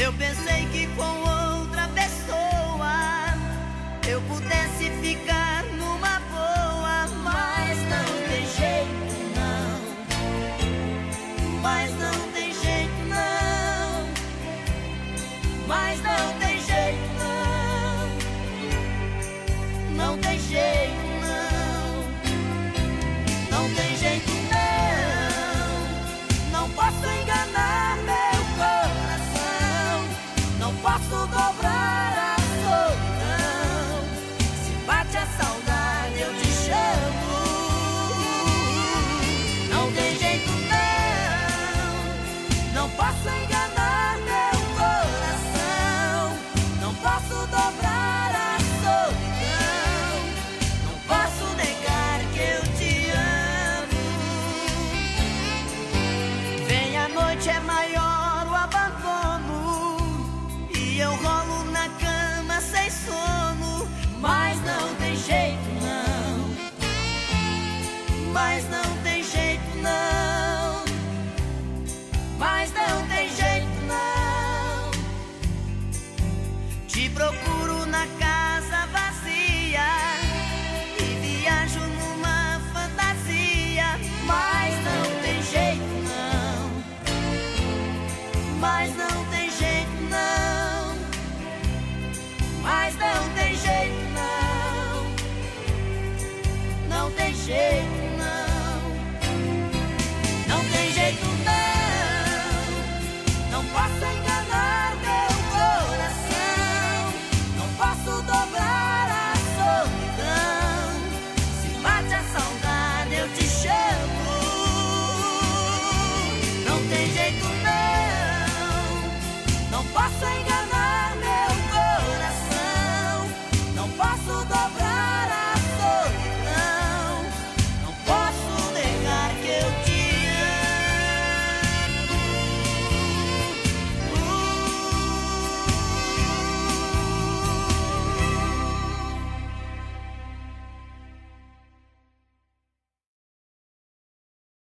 Eu pensei que com outra pessoa eu pudesse ficar numa boa, mas não tem jeito não. Mas não tem jeito não. Mas não tem cobrar minds